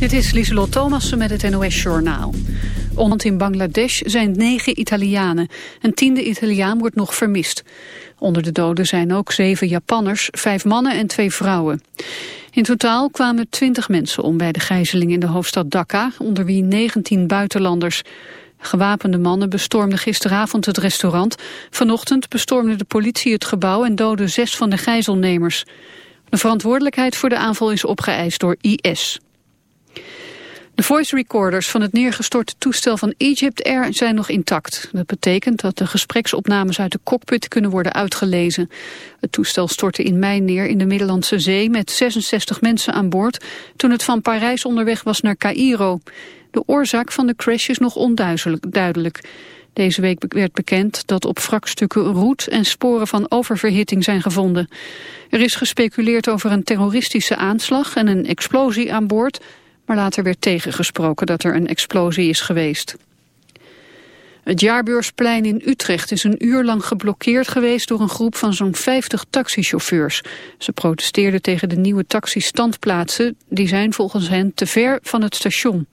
Dit is Lieselot Thomassen met het NOS-journaal. Onder in Bangladesh zijn negen Italianen. Een tiende Italiaan wordt nog vermist. Onder de doden zijn ook zeven Japanners, vijf mannen en twee vrouwen. In totaal kwamen twintig mensen om bij de gijzeling in de hoofdstad Dhaka... onder wie 19 buitenlanders. Gewapende mannen bestormden gisteravond het restaurant. Vanochtend bestormde de politie het gebouw en doodde zes van de gijzelnemers. De verantwoordelijkheid voor de aanval is opgeëist door IS. De voice recorders van het neergestorte toestel van Egypt Air zijn nog intact. Dat betekent dat de gespreksopnames uit de cockpit kunnen worden uitgelezen. Het toestel stortte in mei neer in de Middellandse Zee met 66 mensen aan boord... toen het van Parijs onderweg was naar Cairo. De oorzaak van de crash is nog onduidelijk. Deze week werd bekend dat op wrakstukken roet en sporen van oververhitting zijn gevonden. Er is gespeculeerd over een terroristische aanslag en een explosie aan boord maar later werd tegengesproken dat er een explosie is geweest. Het jaarbeursplein in Utrecht is een uur lang geblokkeerd geweest door een groep van zo'n 50 taxichauffeurs. Ze protesteerden tegen de nieuwe taxistandplaatsen, die zijn volgens hen te ver van het station.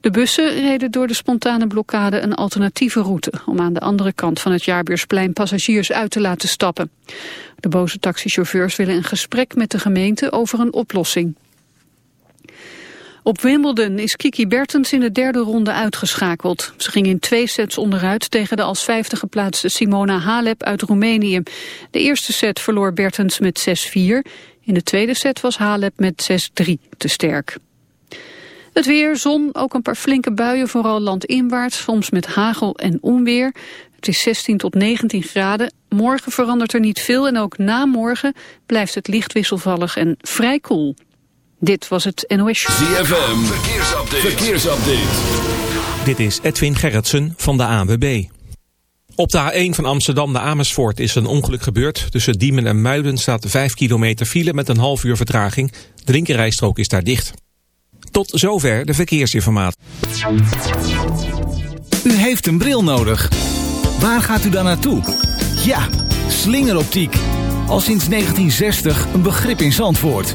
De bussen reden door de spontane blokkade een alternatieve route... om aan de andere kant van het jaarbeursplein passagiers uit te laten stappen. De boze taxichauffeurs willen een gesprek met de gemeente over een oplossing. Op Wimbledon is Kiki Bertens in de derde ronde uitgeschakeld. Ze ging in twee sets onderuit tegen de als vijfde geplaatste Simona Halep uit Roemenië. De eerste set verloor Bertens met 6-4. In de tweede set was Halep met 6-3 te sterk. Het weer, zon, ook een paar flinke buien, vooral landinwaarts, soms met hagel en onweer. Het is 16 tot 19 graden. Morgen verandert er niet veel en ook na morgen blijft het licht wisselvallig en vrij koel. Dit was het NOS ZFM, verkeersupdate. verkeersupdate. Dit is Edwin Gerritsen van de ANWB. Op de A1 van Amsterdam naar Amersfoort is een ongeluk gebeurd. Tussen Diemen en Muiden staat 5 kilometer file met een half uur vertraging. De linkerrijstrook is daar dicht. Tot zover de verkeersinformatie. U heeft een bril nodig. Waar gaat u dan naartoe? Ja, slingeroptiek. Al sinds 1960 een begrip in Zandvoort.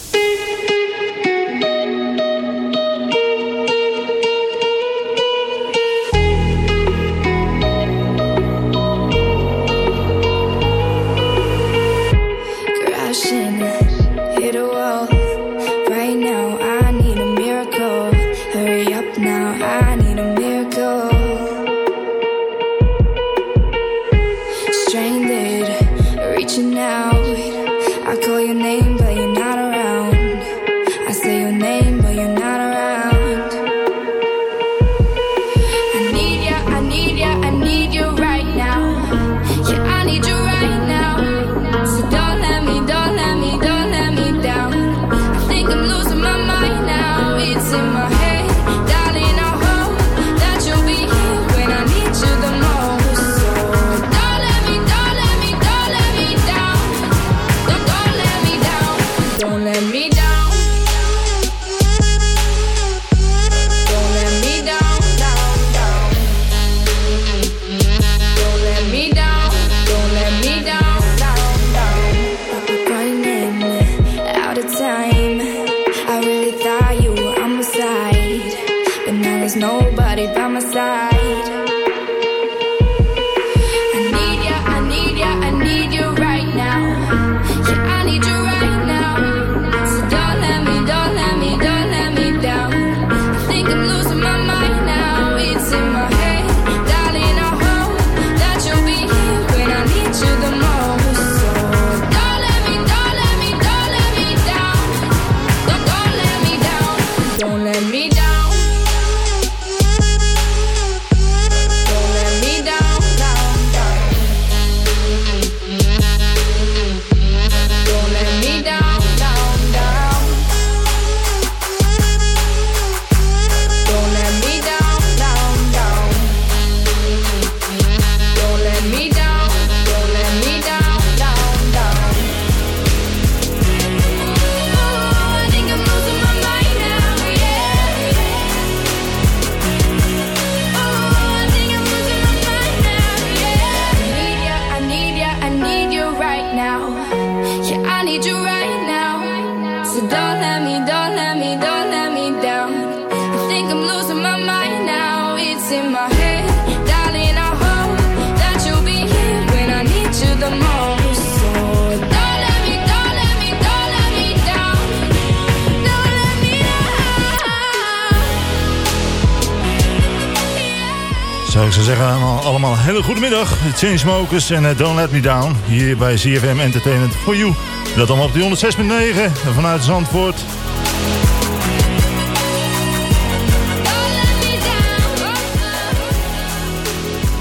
Chainsmokers en eh, Don't Let Me Down. Hier bij CFM Entertainment for You. Dat allemaal op die 106.9 vanuit Zandvoort.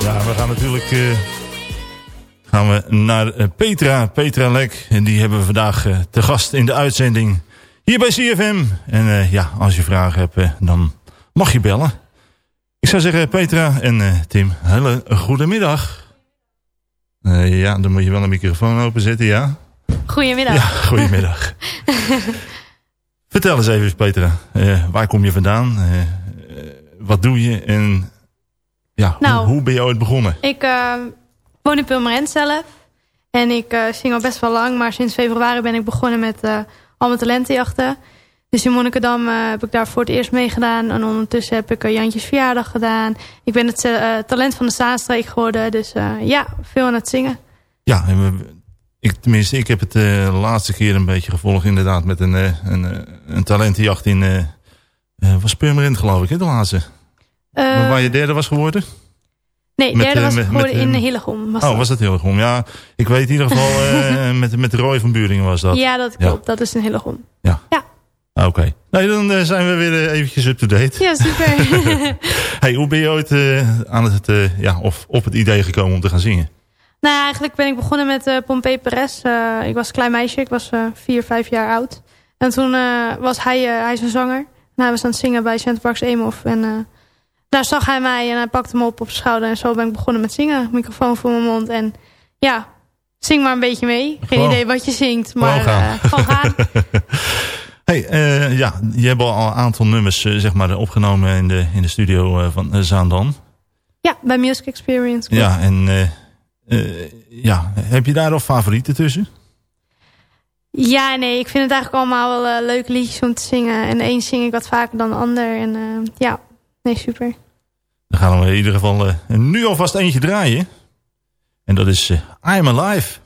Ja, we gaan natuurlijk eh, gaan we naar eh, Petra, Petra Lek. En die hebben we vandaag te gast in de uitzending hier bij CFM. En ja, als je vragen hebt, dan mag je bellen. Ik zou zeggen, Petra en Tim, hele goede middag. Eh, ja, dan moet je wel een microfoon openzetten, ja? Goedemiddag. Ja, goedemiddag. Vertel eens even, Petra. eh, waar kom je vandaan? Eh, wat doe je? En ja, Nou. hoe, hoe ben je ooit begonnen? Ik woon in Purmerend zelf. En ik zing al best wel lang. Maar sinds februari ben ik begonnen met al mijn talentenjachten. Dus in Monnikendam eh, heb ik daar voor het eerst meegedaan. En ondertussen heb ik eh, Jantjes verjaardag gedaan. Ik ben het eh, talent van de Zaanstreek geworden. Dus ja, veel aan het zingen. Ja, en ik, tenminste, ik heb het de laatste keer een beetje gevolgd inderdaad met een, een, een talentenjacht in... was Purmerend geloof ik, hè, de laatste. Waar je derde was geworden? nee, met, derde was met- geworden met, in Hillegom. Was oh, dat. was dat heel erg om? Ja, ik weet in ieder geval met, met Roy van Buringen was dat. Ja, dat Ja. klopt. Dat is in Hillegom. Ah, Oké. Nee, dan eh, zijn we weer eh, eventjes up-to-date. Ja, super. Hey, hoe ben je ooit eh, aan het, ja, of op het idee gekomen om te gaan zingen? Nou, eigenlijk ben ik begonnen met eh Pompey Perez. Ik was een klein meisje, ik was vier, vijf jaar oud. En toen was hij, hij is een zanger. En hij was aan het zingen bij Center Parks Eemhof. En daar zag hij mij en hij pakte me op op zijn schouder. En zo ben ik begonnen met zingen. Microfoon voor mijn mond. En ja, zing maar een beetje mee. Geen idee wat je zingt, maar Gewoon gaan. gewoon gaan. Hey, eh, ja, je hebt al een aantal nummers eh, zeg maar, opgenomen in de, in de studio eh, van Zaandam. Ja, bij Music Experience. Ja, en ja, heb je daar al favorieten tussen? Ja, nee, ik vind het eigenlijk allemaal wel leuke liedjes om te zingen. En een zing ik wat vaker dan de ander. En ja, nee, super. Dan gaan we in ieder geval nu alvast eentje draaien. En dat is I'm Alive.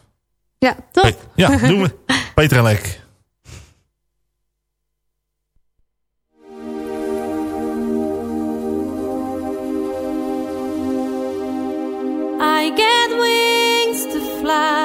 Ja, top. Pe- ja, doen we. Petra Lek. I get wings to fly.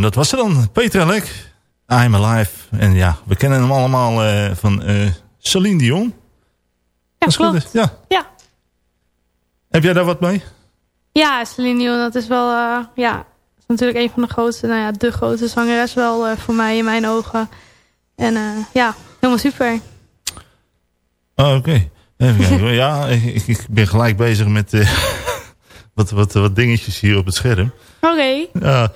En dat was er dan. Petra Lek, I'm Alive. En ja, we kennen hem allemaal eh, van eh Celine Dion. Ja, goed klopt. is. Ja. Ja. Heb jij daar wat mee? Ja, Celine Dion, dat is wel, eh, ja, is natuurlijk een van de grootste, nou ja, de grootste zangeres wel voor mij in mijn ogen. En ja, helemaal super. Oh, oké. Even kijken. hoor. ja, ik, ik ben gelijk bezig met wat, wat, wat dingetjes hier op het scherm. Oké. Ja.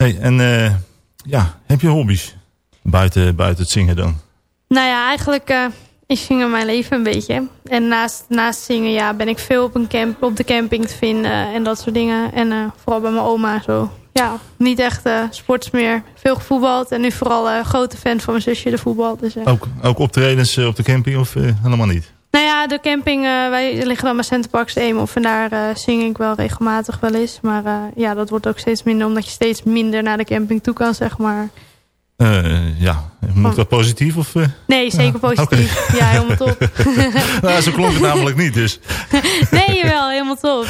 Hey, en eh, ja, heb je hobby's? Buiten, buiten het zingen dan? Nou ja, eigenlijk eh ik zing in mijn leven een beetje. En naast, naast zingen ja, ben ik veel op, een camp, op de camping te vinden en dat soort dingen. En eh, vooral bij mijn oma zo. Ja, niet echt eh sports meer. Veel gevoetbald en nu vooral eh, grote fan van mijn zusje, de voetbal. Dus, eh. Ook, ook optredens eh, op de camping of eh, helemaal niet? Nou ja, de camping, eh, wij liggen dan bij Centerparks Eemhof. En daar eh, zing ik wel regelmatig wel eens. Maar eh, ja, dat wordt ook steeds minder, omdat je steeds minder naar de camping toe kan, zeg maar. Ja, moet dat positief? Of? Nee, zeker positief. Ja, helemaal top. nou, zo klonk het namelijk niet, dus. nee, jawel, helemaal top.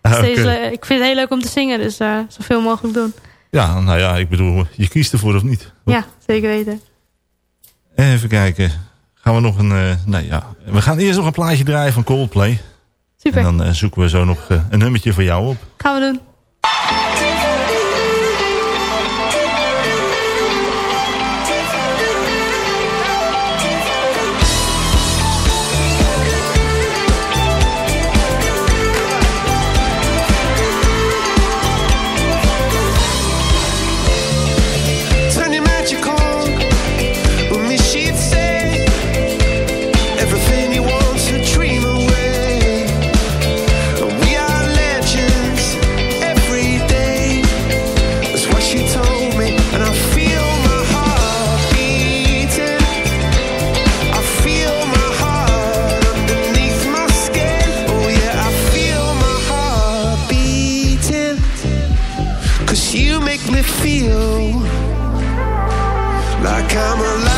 Ah, steeds, ik vind het heel leuk om te zingen, dus zoveel mogelijk doen. Ja, nou ja, ik bedoel, je kiest ervoor of niet. Ja, zeker weten. Even kijken. Gaan we nog een... eh nou ja, we gaan eerst nog een plaatje draaien van Coldplay. Super, En dan eh, zoeken we zo nog eh, een nummertje voor jou op. gaan we doen. Like I'm alive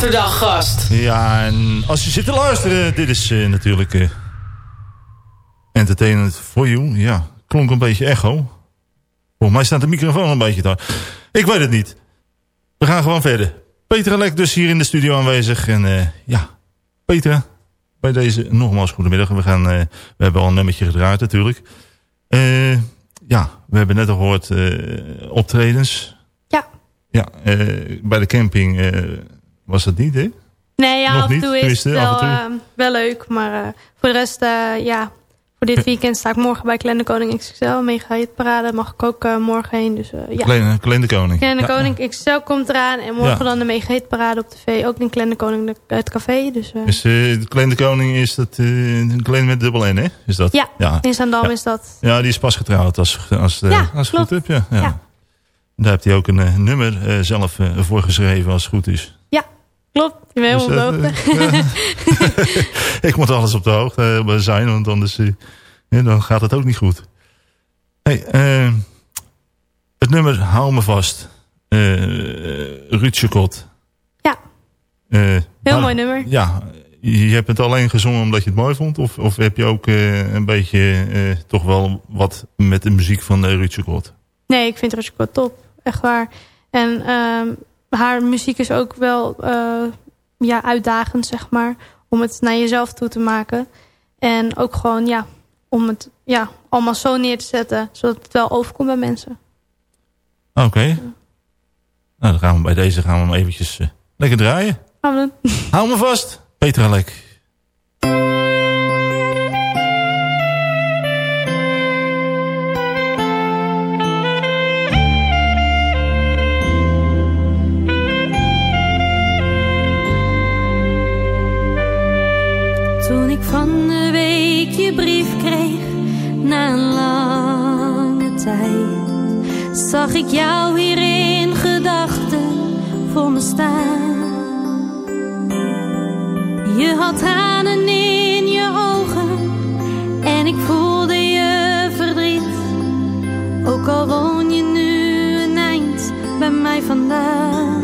zaterdaggast. Ja, en als je zit te luisteren, dit is eh, natuurlijk eh, Entertainment for You. Ja, klonk een beetje echo. Volgens mij staat de microfoon een beetje daar. Ik weet het niet. We gaan gewoon verder. Petra Lek dus hier in de studio aanwezig. En eh, ja, Petra, bij deze nogmaals goedemiddag. We, gaan, eh, we hebben al een nummertje gedraaid natuurlijk. Eh, ja, we hebben net al gehoord eh, optredens. Ja. Ja, eh, bij de camping eh, was dat niet, hè? Nee, ja, Nog af en toe is het wel, en toe. eh, wel leuk. Maar eh, voor de rest, eh, ja, voor dit weekend sta ik morgen bij Kleine Koning XXL. Mega Hit Parade mag ik ook eh, morgen heen. Dus ja. Kleine, Kleine Koning. Kleine Ja. Koning XXL komt eraan. En morgen dan de Mega Hit Parade op tv. Ook in Kleine Koning het café. Dus Dus de Kleine Koning is dat uh, Klein met dubbel N, hè? Is dat? ja, ja. in Zandam is dat. Ja, die is pas getrouwd als, als, als het goed heb. Ja, ja. Daar heeft hij ook een nummer zelf voor geschreven als het goed is. Klopt. Ik ben helemaal op de Dus, hoogte. eh. Ik moet alles op de hoogte eh, zijn, want anders eh, dan gaat het ook niet goed. Hey, het nummer Hou me vast. Ruud Chacot. Ja. Heel mooi nummer. Ja, je hebt het alleen gezongen omdat je het mooi vond? Of, of heb je ook een beetje toch wel wat met de muziek van uh, Ruud? Nee, ik vind wel top. Echt waar. En ehm, haar muziek is ook wel eh, ja, uitdagend, zeg maar. Om het naar jezelf toe te maken. En ook gewoon, ja, om het ja, allemaal zo neer te zetten. Zodat het wel overkomt bij mensen. Oké. Nou, dan gaan we bij deze gaan we hem eventjes eh, lekker draaien. Gaan we doen. Hou me vast. Petra Lek. Na een lange tijd, zag ik jou hier in gedachten voor me staan. Je had tranen in je ogen en ik voelde je verdriet. Ook al woon je nu een eind bij mij vandaan.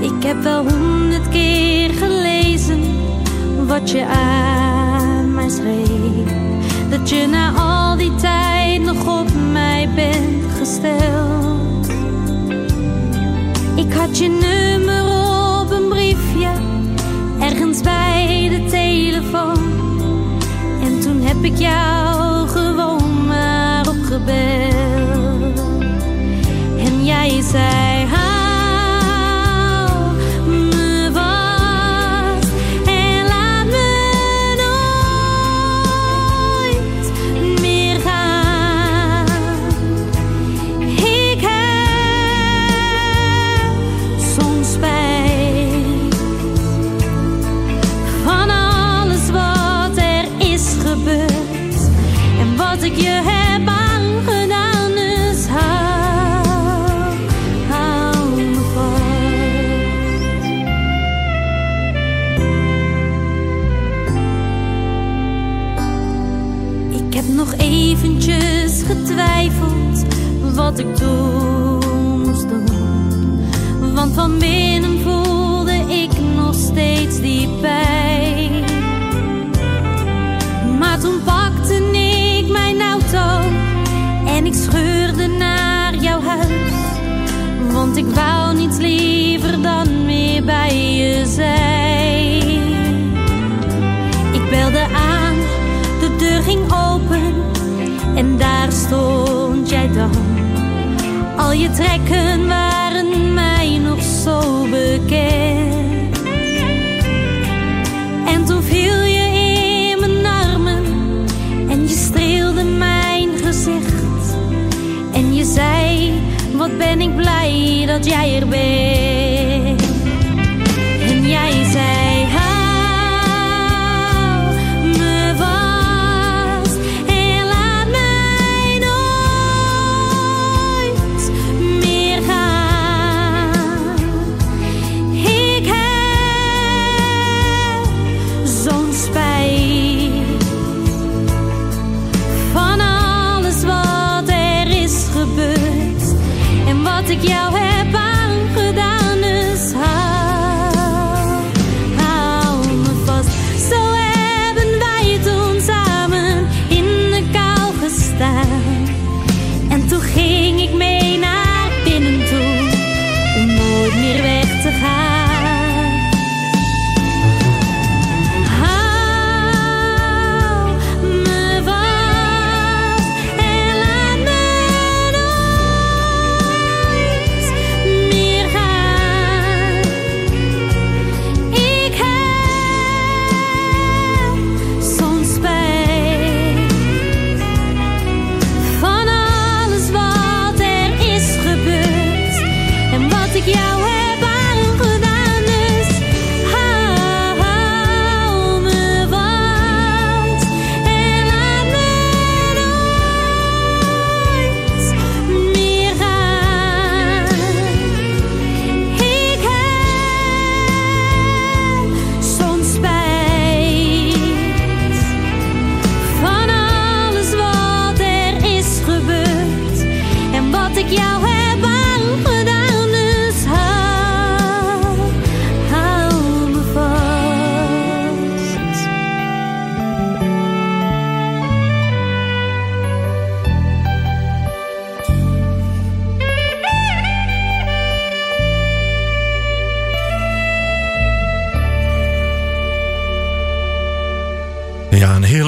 Ik heb wel honderd keer gelezen wat je aan Dat je na al die tijd nog op mij bent gesteld. Ik had je nummer op een briefje, ergens bij de telefoon. En toen heb ik jou wat ik toen moest doen. Want van binnen voelde ik nog steeds die pijn. Maar toen pakte ik mijn auto en ik scheurde naar jouw huis. Want ik wou niets liever dan weer bij je zijn. Ik belde aan, de deur ging open en daar stond jij dan. Al je trekken waren mij nog zo bekend. En toen viel je in mijn armen en je streelde mijn gezicht. En je zei, wat ben ik blij dat jij er bent.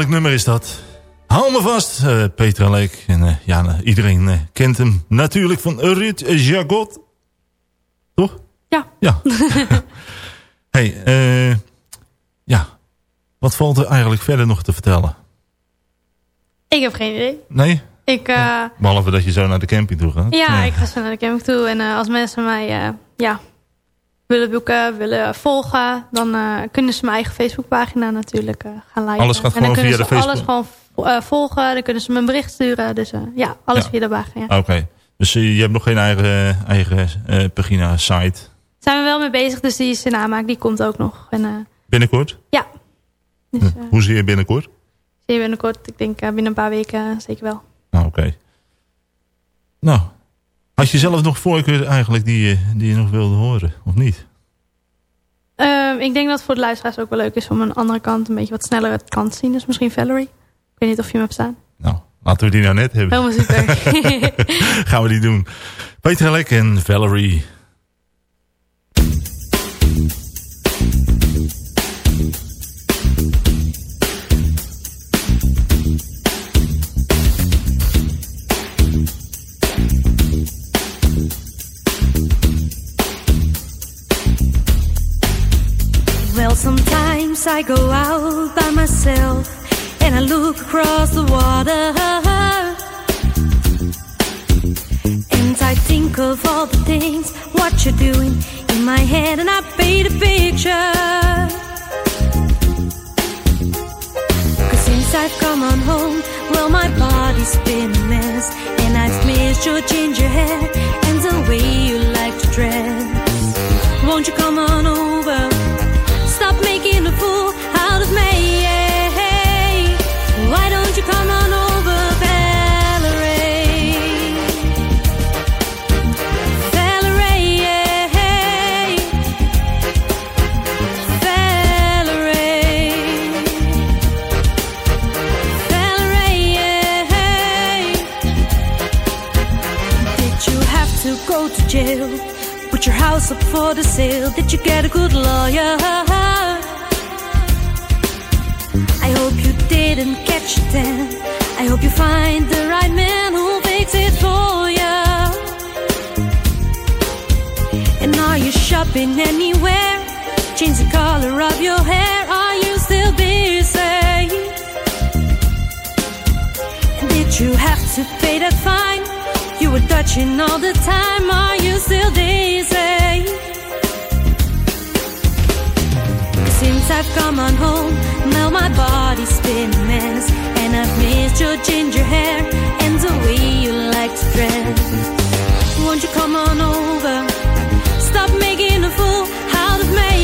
Heerlijk nummer is dat. Hou me vast, eh, Petra Leek. En eh, ja, nou, iedereen eh, kent hem natuurlijk van Ruud Jagot. Toch? Ja. Ja. hey, eh, ja. Wat valt er eigenlijk verder nog te vertellen? Ik heb geen idee. Nee? Ik, eh, Behalve dat je zo naar de camping toe gaat. ja, ik ga zo naar de camping toe. En eh, als mensen mij eh, ja, willen boeken, willen volgen... dan eh, kunnen ze mijn eigen Facebookpagina natuurlijk eh, gaan liken. Alles gaat en dan gewoon kunnen via ze de Facebook? alles gewoon eh, volgen. Dan kunnen ze me een bericht sturen. Dus ja, alles Ja. via de pagina. Oké. Dus je hebt nog geen eigen, eigen pagina, site? Zijn we wel mee bezig, dus die is in aanmaak. Die komt ook nog. En Binnenkort? ja, dus, Hm. Hoe zie je binnenkort? zie je binnenkort. Ik denk binnen een paar weken zeker wel. Nou, oké. Nou, had je zelf nog voorkeur eigenlijk die, je- die je nog wilde horen, of niet? Ehm, ik denk dat het voor de luisteraars ook wel leuk is om een andere kant, een beetje wat sneller het kant te zien. Dus misschien Valerie. Ik weet niet of je hem hebt staan. Nou, laten we die nou net hebben. Helemaal super. Gaan we die doen. Peter Lek en Valerie. Sometimes I go out by myself and I look across the water. And I think of all the things, what you're doing in my head, and I paint a picture. Cause since I've come on home, well, my body's been a mess. And I've missed your ginger hair and the way you like to dress. Won't you come on over? House up for the sale. Did you get a good lawyer? I hope you didn't catch it then. I hope you find the right man who'll fix it for you. And are you shopping anywhere? Change the color of your hair. Are you still busy? And did you have to pay that fine? You were touching all the time. Are you still dizzy? Since I've come on home, now my body's been a mess. And I've missed your ginger hair and the way you like to dress. Won't you come on over? Stop making a fool out of me.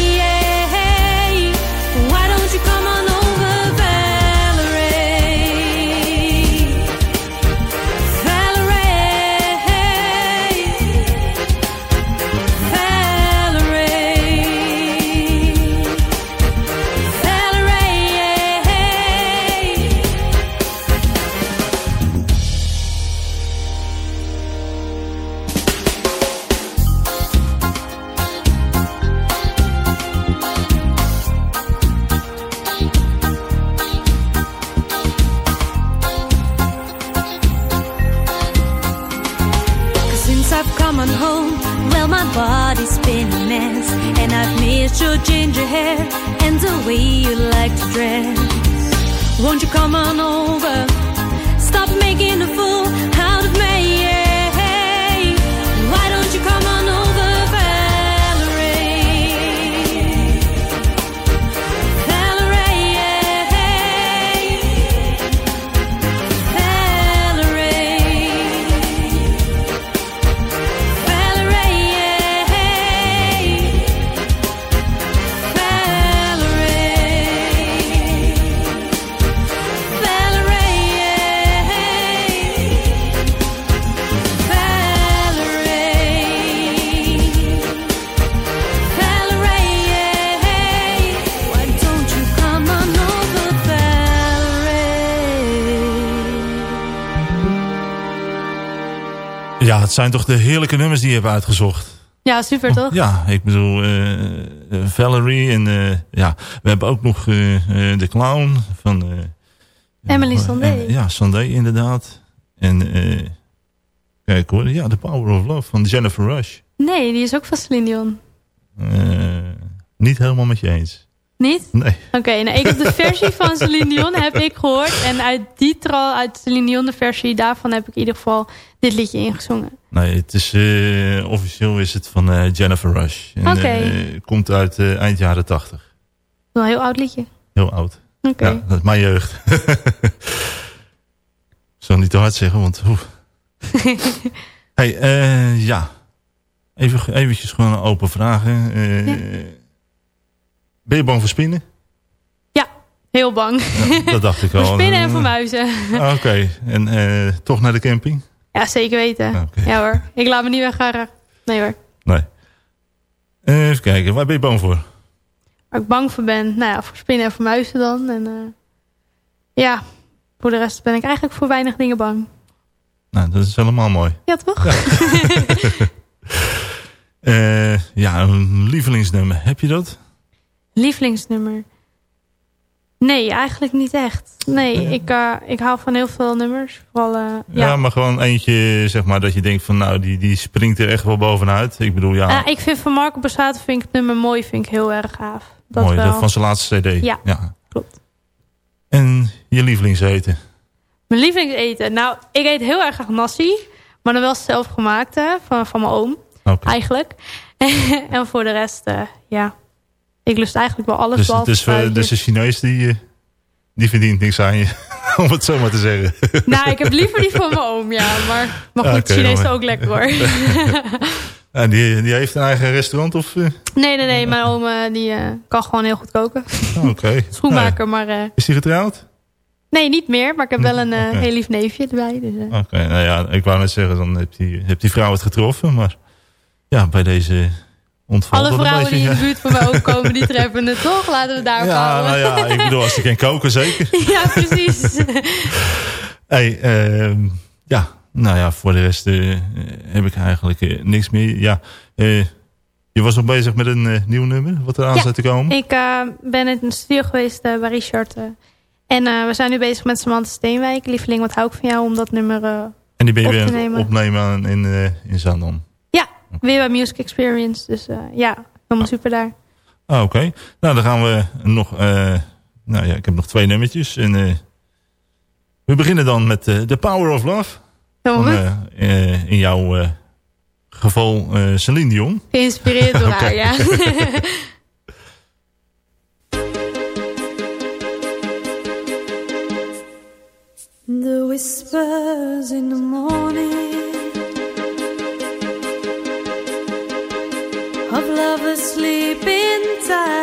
Zijn toch de heerlijke nummers die je hebt uitgezocht. Ja, super toch? Ja, ik bedoel, eh, eh, Valerie en eh, ja, we hebben ook nog eh, de clown van... Emily Sandé. ja, Sandé inderdaad. En kijk hoor, ja, The Power of Love van Jennifer Rush. Nee, die is ook van Celine Dion. Niet helemaal met je eens. Niet? Nee. Oké, nou, ik heb de versie van Celine Dion heb ik gehoord. En uit die tral, uit Celine Dion, de versie daarvan heb ik in ieder geval dit liedje ingezongen. Nee, het is, eh, officieel is het van eh, Jennifer Rush. Oké. eh, komt uit eind jaren tachtig. Wel een heel oud liedje. Heel oud. Oké. Ja, dat is mijn jeugd. Ik zal niet te hard zeggen, want... hey, ja. Even, eventjes gewoon een open vragen. Ben je bang voor spinnen? Ja, heel bang. Ja, dat dacht ik Voor al. spinnen en voor muizen. Oké, en toch naar de camping? Ja, zeker weten. Oké. Ja hoor. Ik laat me niet weggaan. Nee hoor. Nee. Eh, even kijken, waar ben je bang voor? Waar ik bang voor ben, nou ja, voor spinnen en voor muizen dan. En eh, ja, voor de rest ben ik eigenlijk voor weinig dingen bang. Nou, dat is helemaal mooi. Ja, toch? Eh, ja, een lievelingsnummer. Heb je dat? Lievelingsnummer? Nee, eigenlijk niet echt. Nee, ik, eh, ik hou van heel veel nummers. Vooral, eh, Ja. ja. maar gewoon eentje, zeg maar, dat je denkt van, nou, die, die springt er echt wel bovenuit. Ik bedoel, ja, Ah, ik vind van Marco Borsato vind ik het nummer mooi, vind ik heel erg gaaf. Dat mooi. wel. Dat van zijn laatste cd. Ja, klopt. En je lievelingseten? Mijn lievelingseten? Nou, ik eet heel erg graag nasi. Maar dan wel zelf gemaakt, hè, van, van mijn oom. Oké. Eigenlijk. en voor de rest, eh, ja. Ik lust eigenlijk wel alles Dus, behalve dus, eh, dus de Chinees, die, eh, die verdient niks aan je. Om het zo maar te zeggen. Nou, ik heb liever die van mijn oom, ja. Maar, maar goed, Oké, Chinees is ook lekker hoor. En die, die heeft een eigen restaurant of... eh? nee, nee, nee. Mijn oom die, kan gewoon heel goed koken. Oké. Schoenmaker, maar... Is die getrouwd? nee, niet meer. Maar ik heb wel een heel lief neefje erbij. Dus. Oké, nou ja, ik wou net zeggen, dan heeft die, heeft die vrouw het getroffen. Maar ja, bij deze ontvalt Alle vrouwen beetje. die in de buurt van mij ook komen, die treffen het toch? Laten we daarop ja, houden. nou ja, ik bedoel, als ik kan koken, zeker. ja, precies. Hey, ehm, ja, nou ja, voor de rest eh, heb ik eigenlijk eh, niks meer. Ja, eh, je was nog bezig met een nieuw nummer, wat er aan Ja, zit te komen. Ik ben in een studio geweest bij Richard. en we zijn nu bezig met Samantha Steenwijk. Lieveling, wat hou ik van jou om dat nummer en die ben je op weer opnemen in, in Zaandam. Weer bij Music Experience. Dus eh, ja, helemaal super daar. Ah, oké. Nou, dan gaan we nog... eh, nou ja, ik heb nog twee nummertjes. En eh, we beginnen dan met eh, The Power of Love. Van, eh, eh, in jouw eh, geval eh Celine Dion. Geïnspireerd door Oké. haar, ja. The whispers in the morning of lovers sleep in time.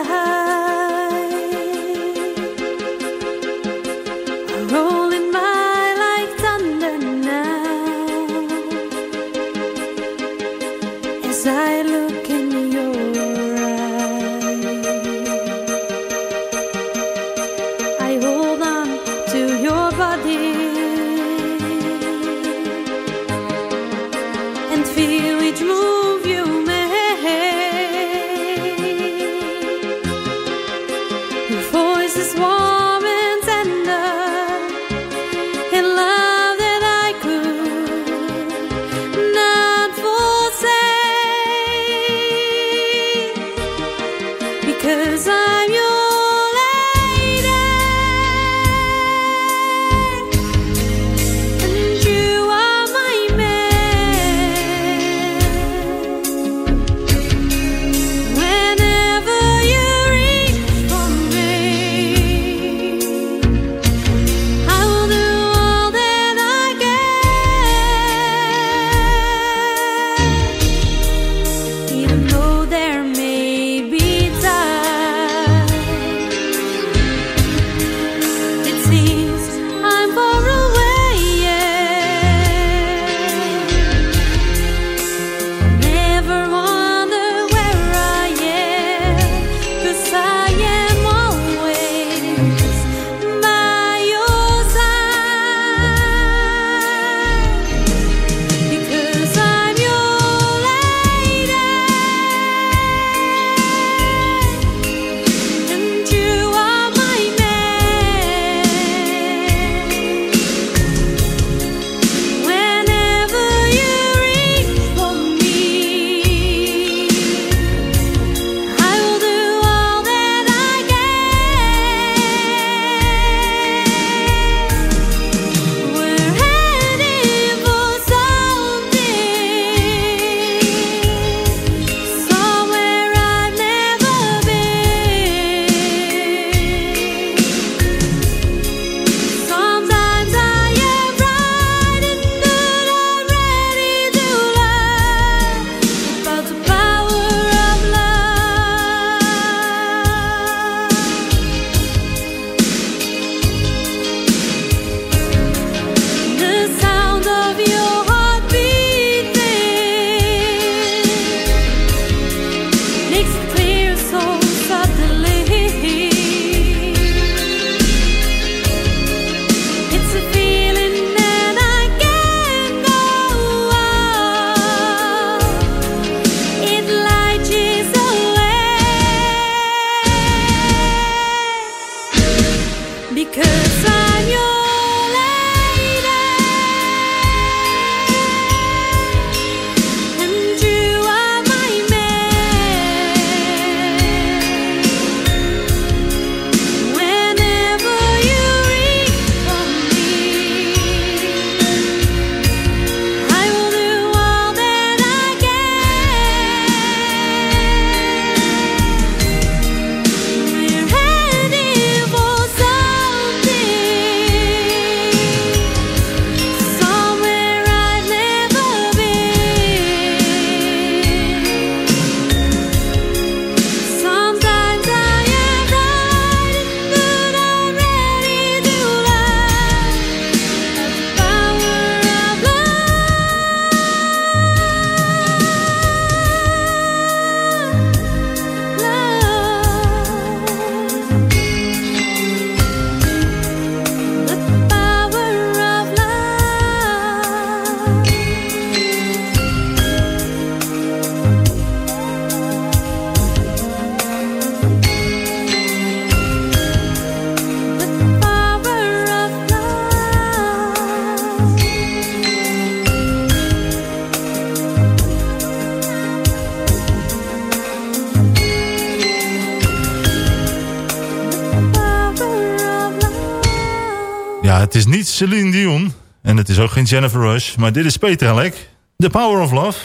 Celine Dion. En het is ook geen Jennifer Rush. Maar dit is Petra Lek. The Power of Love.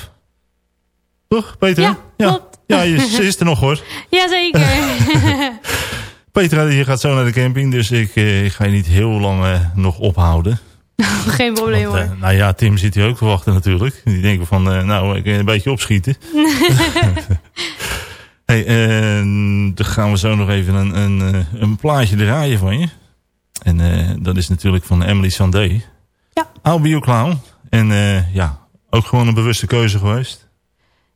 Toch, Petra? Ja. Ja, je, ze is er nog hoor. Jazeker. Petra, je gaat zo naar de camping. Dus ik, eh, ik ga je niet heel lang eh, nog ophouden. Geen probleem Want, eh, hoor. nou ja, Tim zit hier ook te wachten natuurlijk. Die denken van, eh, nou, ik een beetje opschieten. hey, dan gaan we zo nog even een, een, een plaatje draaien van je. En eh, dat is natuurlijk van Emily Sandé. Ja. I'll Be Your Clown. En eh, ja, ook gewoon een bewuste keuze geweest.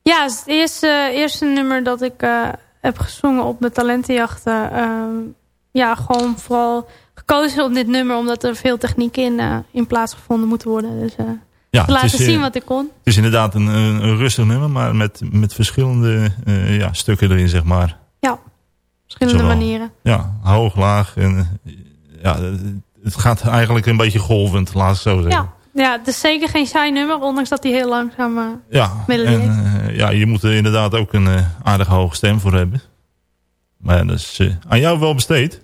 Ja, het is het eerste, eerste nummer dat ik eh, heb gezongen op de talentenjachten. Ehm, ja, gewoon vooral gekozen op dit nummer omdat er veel techniek in, in plaatsgevonden moet worden. Dus Ja, laten is, zien wat ik kon. Het is inderdaad een, een, rustig nummer, maar met, met verschillende ja, stukken erin, zeg maar. Ja, verschillende Zowel. manieren. Ja, hoog, laag. En, ja, het gaat eigenlijk een beetje golvend, laat ik het zo zeggen. Ja. ja, het is zeker geen saai nummer, ondanks dat hij heel langzaam eh Ja, en, eh, ja, je moet er inderdaad ook een eh, aardig hoge stem voor hebben. Maar ja, dat is aan jou wel besteed.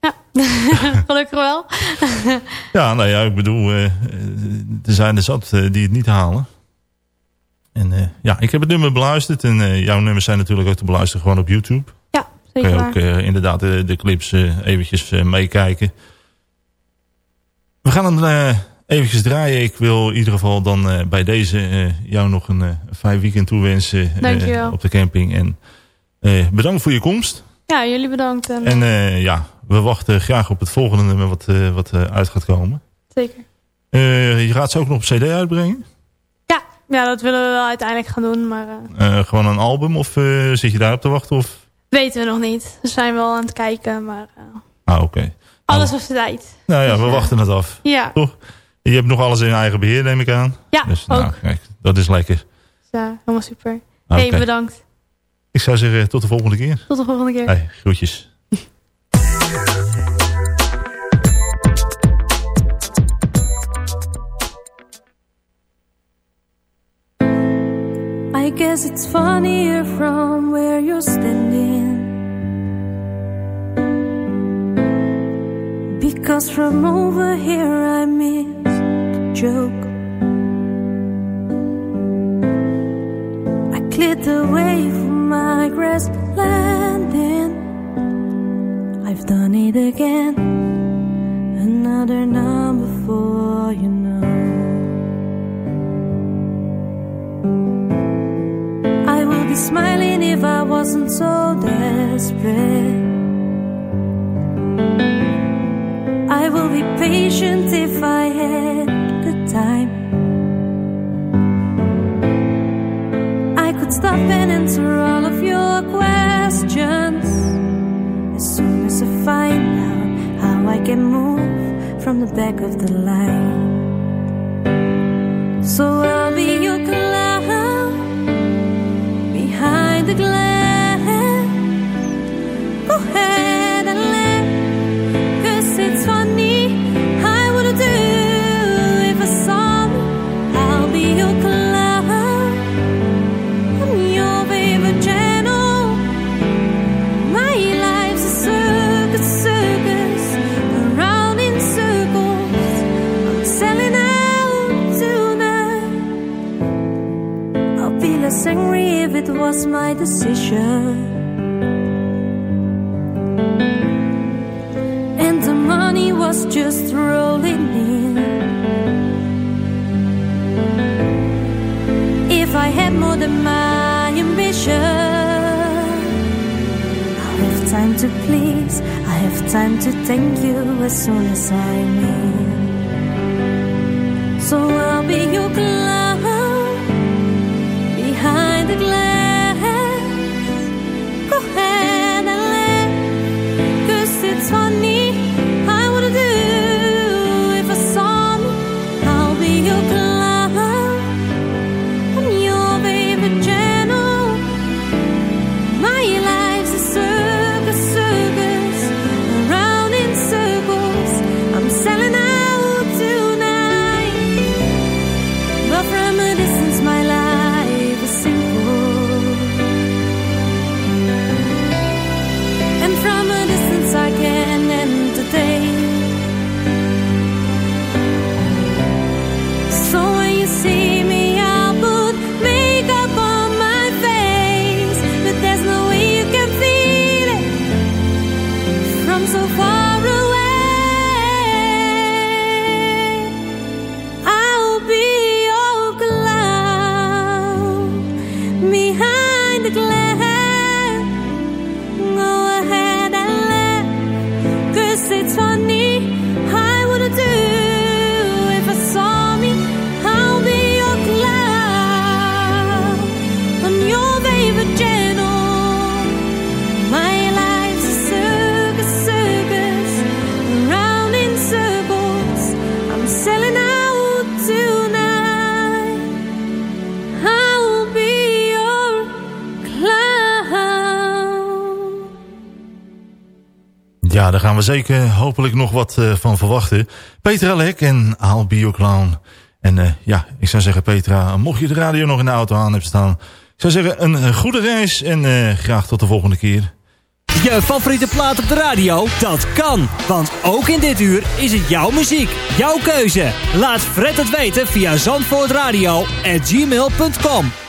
Gelukkig wel. Ja, nou ja, ik bedoel, er zijn er zat die het niet halen. En ja, ik heb het nummer beluisterd. En jouw nummers zijn natuurlijk ook te beluisteren gewoon op YouTube. Kun je ook inderdaad de, clips eh, eventjes eh, meekijken. We gaan hem eh, eventjes draaien. Ik wil in ieder geval dan bij deze jou nog een fijn weekend toewensen. Dankjewel. op de camping. En bedankt voor je komst. Ja, jullie bedankt. En, En ja, we wachten graag op het volgende nummer wat, eh, wat uit gaat komen. zeker. Je gaat ze ook nog op cd uitbrengen? Ja, ja, dat willen we wel uiteindelijk gaan doen, maar gewoon een album of zit je daarop te wachten? Of... weten we nog niet. We zijn wel aan het kijken, maar eh, Ah, oké. alles op zijn tijd. Nou ja, we wachten het af. Ja, Toch? Je hebt nog alles in eigen beheer, neem ik aan. ja Dus ook. nou, kijk, dat is lekker. Dus, eh, helemaal super. Ah, hey, oké. bedankt. Ik zou zeggen, tot de volgende keer. Tot de volgende keer. Hey, groetjes. guess it's funnier from where you're standing. Because from over here I miss the joke. I cleared the way for my grass landing. I've done it again. Another number for you know. Smiling if I wasn't so desperate. I will be patient if I had the time. I could stop and answer all of your questions as soon as I find out how I can move from the back of the line. So I'll behind the was my decision. And the money was just rolling in. If I had more than my ambition, I'll have time to please, I have time to thank you as soon as I'm in. So I'll be your. daar gaan we zeker hopelijk nog wat eh, van verwachten. Petra Lek en Aal Bioclown. En eh, ja, ik zou zeggen Petra, mocht je de radio nog in de auto aan hebben staan... ik zou zeggen een goede reis en eh, graag tot de volgende keer. Je favoriete plaat op de radio? Dat kan, want ook in dit uur is het jouw muziek, jouw keuze. Laat Fred het weten via zandvoortradio@gmail.com.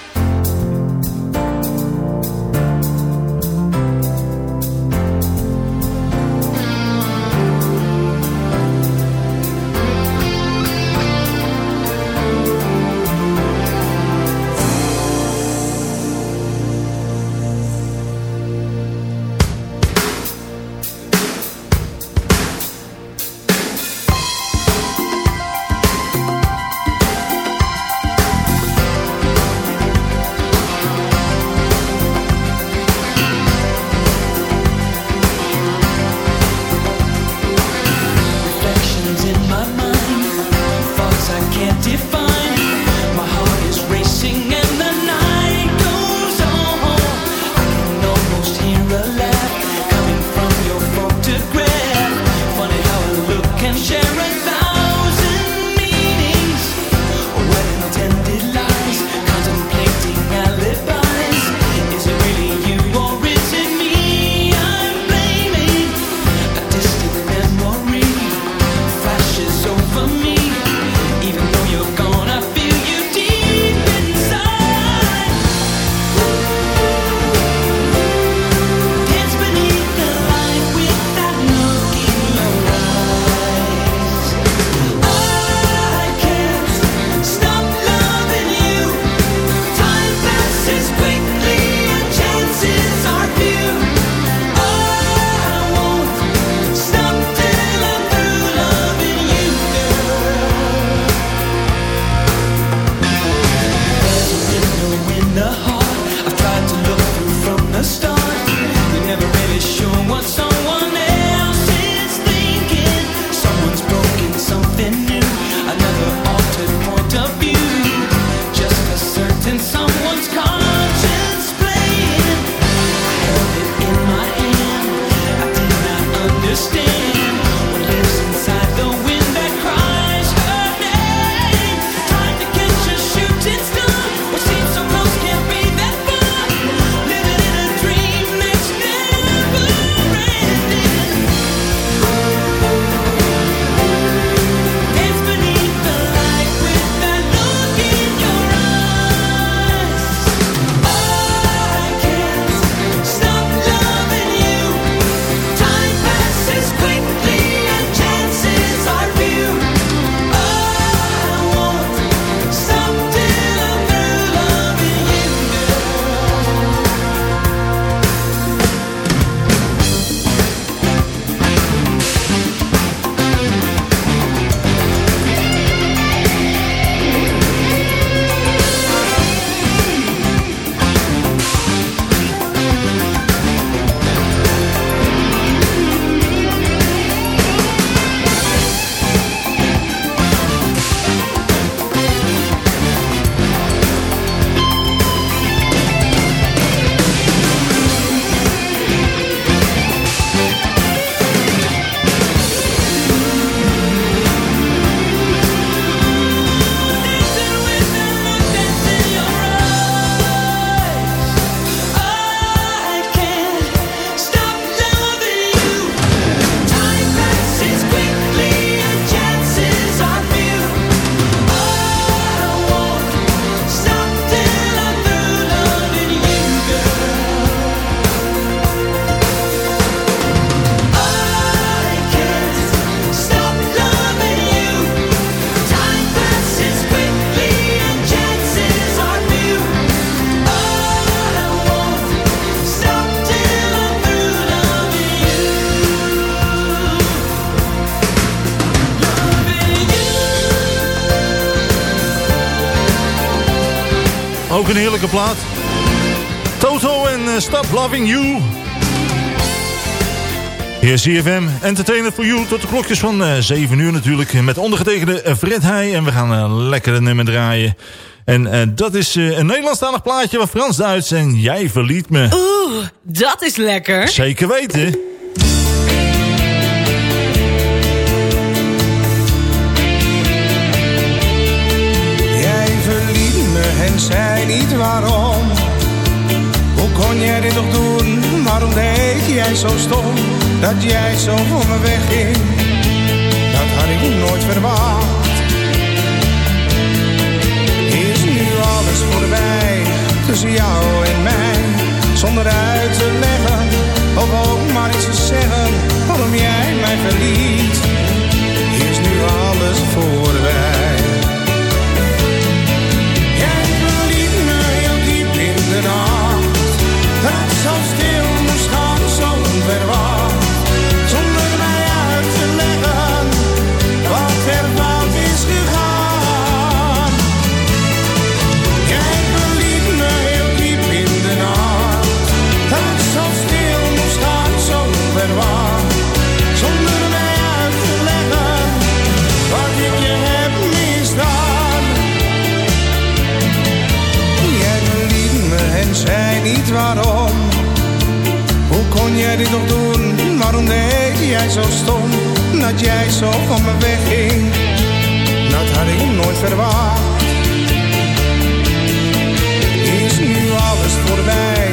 heerlijke plaat. Toto en eh, Stop Loving You. Hier CFM, Entertainer for You, tot de klokjes van eh 7 uur natuurlijk. Met ondergetekende eh, Fred Heij en we gaan een lekkere nummer draaien. En eh, dat is eh, een Nederlandstalig plaatje van Frans Duits en Jij verliet me. Oeh, dat is lekker. Zeker weten. Zei niet waarom. Hoe kon jij dit nog doen? Waarom deed jij zo stom? Dat jij zo voor me wegging. Dat had ik nooit verwacht. Is nu alles voorbij tussen jou en mij? Zonder uit waarom. Hoe kon jij dit nog doen? Waarom deed jij zo stom? Dat jij zo van me wegging. Dat had ik nooit verwacht. Is nu alles voorbij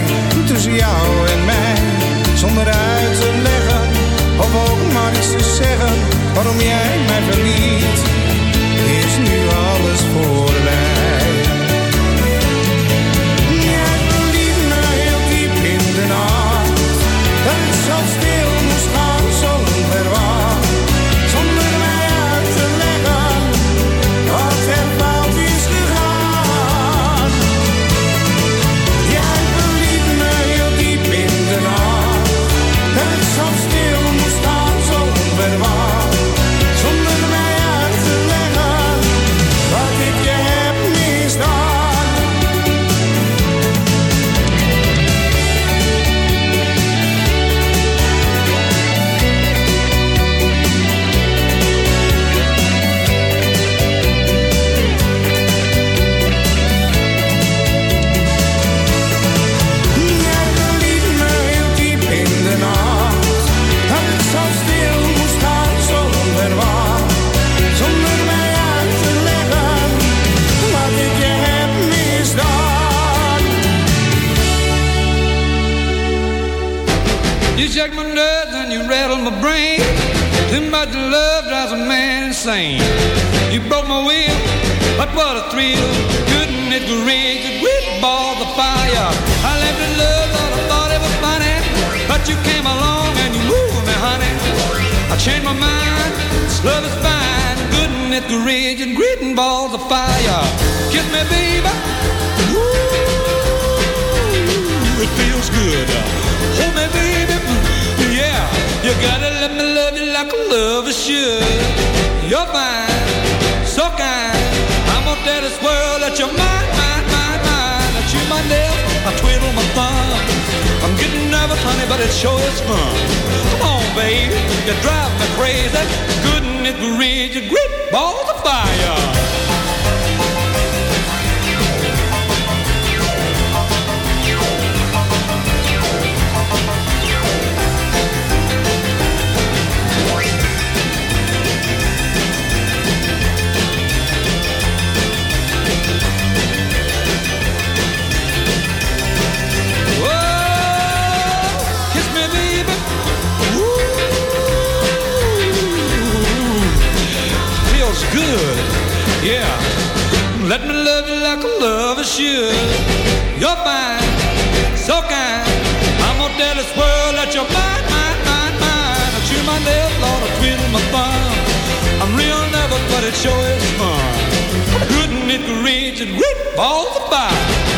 tussen jou en mij? Zonder uit te leggen of ook maar iets te zeggen waarom jij mij verliet. Is nu alles voorbij. You gritting balls of fire. Kiss me, baby. Ooh, it feels good. Hold me, baby. Yeah, you gotta let me love you like a lover should. You're fine, so kind. I'm gonna tell this world that you're mine, mine, mine, mine. I chew my nails, I twiddle my thumb. I'm getting nervous, honey, but it sure is fun. Come on, baby, you drive me crazy. Couldn't it read your grip balls of fire? Good. Yeah. Let me love you like a lover should. You're fine, so kind. I'm gonna tell this world that you're mine, mine, mine, mine. I chew my nails, Lord, I twiddle my thumb. I'm real nervous, but it sure is fun. Couldn't it reach and rip all the fire?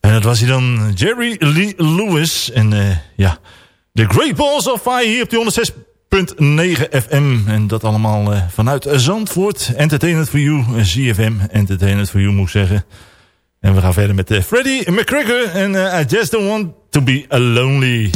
En dat was hij dan, Jerry Lee Lewis. En eh, ja, The Great Balls of Fire hier op die 9 FM. En dat allemaal eh, vanuit Zandvoort. Entertainment for You, eh, ZFM. Entertainment for You moet ik zeggen. En we gaan verder met eh, Freddy McCracken. En I just don't want to be lonely.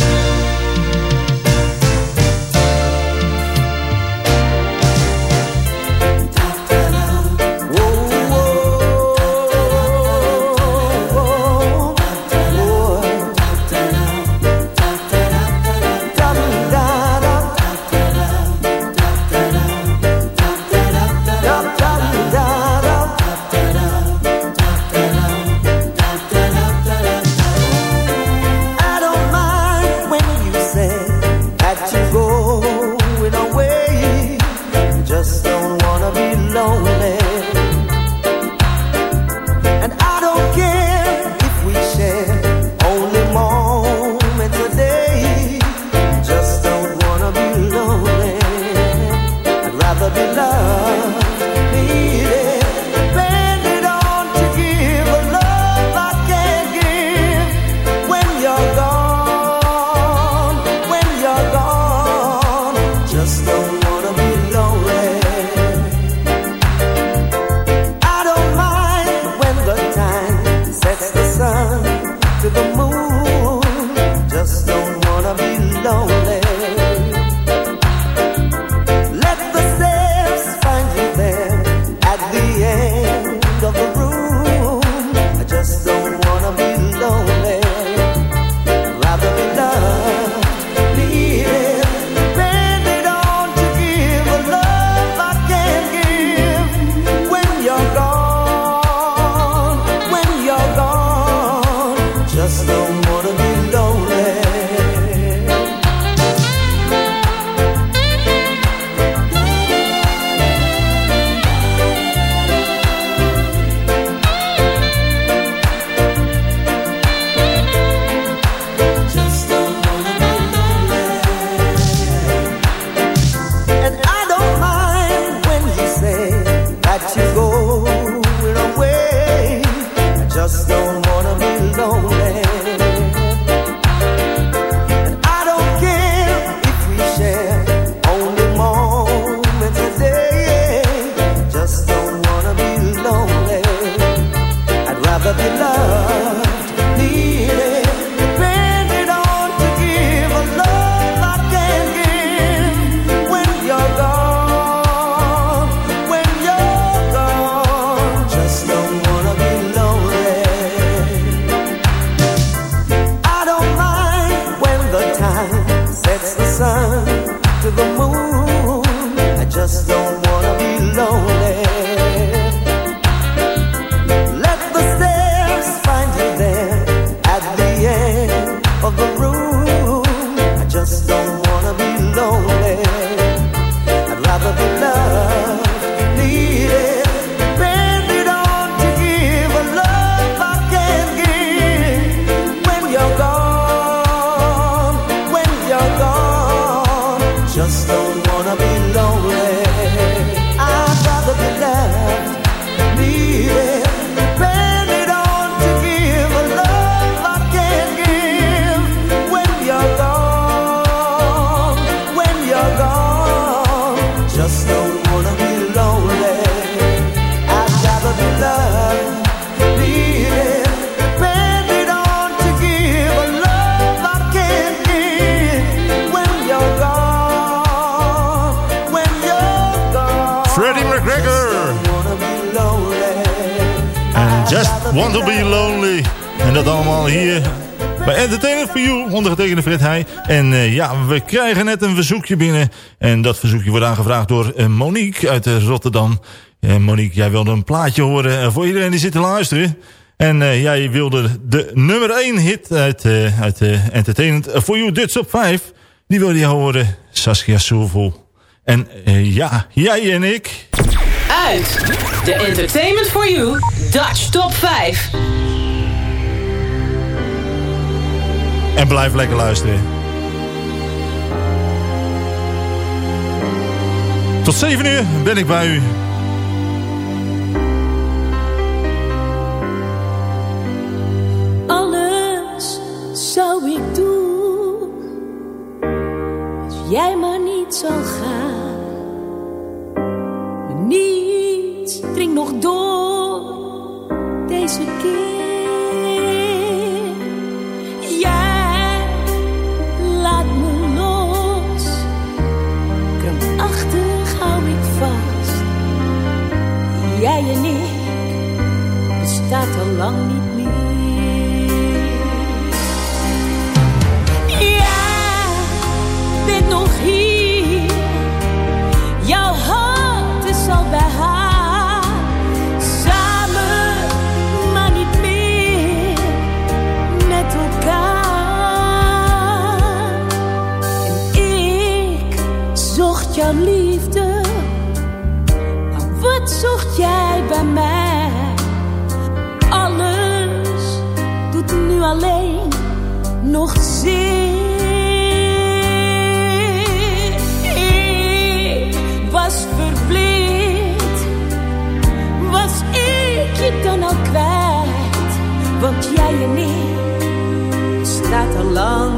stars. Want to Be Lonely. En dat allemaal hier bij Entertainment for You, ondergetekende Fred Heij. En eh, ja, we krijgen net een verzoekje binnen. En dat verzoekje wordt aangevraagd door eh, Monique uit uh, Rotterdam. Monique, jij wilde een plaatje horen voor iedereen die zit te luisteren. En jij wilde de nummer 1 hit uit, uit Entertainment for You, Dutch op 5. Die wilde je horen, Saskia Soelvoel. En ja, jij en ik uit. De Entertainment for You Dutch Top 5. En blijf lekker luisteren. Tot 7 uur ben ik bij u. Alles zou ik doen. Als jij maar niet zal gaan. Niets dring nog door deze keer. Jij laat me los, krampachtig hou ik vast. Jij en ik bestaat al lang niet meer. want jij je ik staat al lang